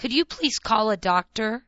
Could you please call a doctor?